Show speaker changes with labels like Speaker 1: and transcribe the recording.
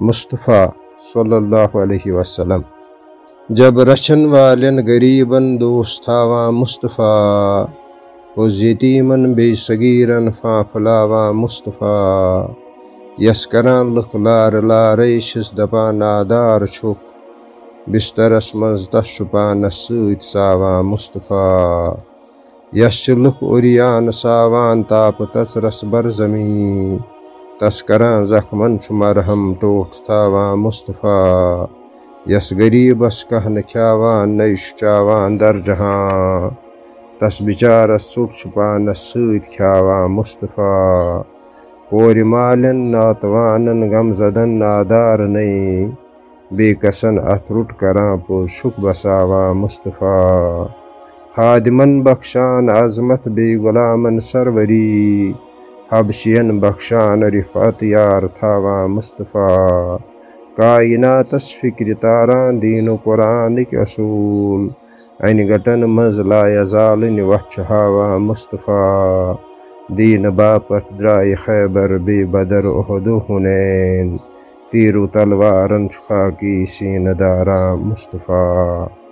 Speaker 1: مصطفیٰ صلی اللہ علیہ وسلم۔ جب رچن والن غریبن دوست تھاوان مصطفیٰ پوز یتیمن بی صغیرن فا پھلاوان مصطفیٰ۔ یس کران لُکھ لار لارے چھس دپان نادار چھُکھ بسترس منٛز تس چھُ پانس سۭتۍ ساوان مصطفیٰ۔ یس چھِ لُکھ ساوان تاپہٕ تژرس بر زمیٖن۔ تس زخمن چھُ مرہم ٹوٹھ تھاوان مصطفیٰ۔ یس غریبس کانٛہہ نہٕ کھیاوان نَے چھُ چاوان در جہاں۔ تس بچارس ژوٚٹ چھُ پانس سۭتۍ کھیاوان مصطفیٰ۔ کورِ مالٮ۪ن ناتوانن غم زدن نادار نَے بے کسن اتھ رُٹ کران پوٚز چھُکھ بساوان مصطفیٰ۔ خادمن بخشان عظمت بیٚیہِ غلامن سروری۔ حبشین بخشان رفعت یار تھاوان مصطفیٰ۔ کائناتس فکرِ تاران دیٖنو قرآنٕکۍ اصوٗل۔ انہِ گٹن منٛز لایزالٕنۍ وتھ چھُ ہاوان مصطفیٰ۔ دیٖنہٕ باپتھ درٛایہِ خیبر بیٚیہِ بدر عہدو ہُنین تیٖرو تلوارن چھُ خاکی سیٖنہٕ داران مصطفیٰ۔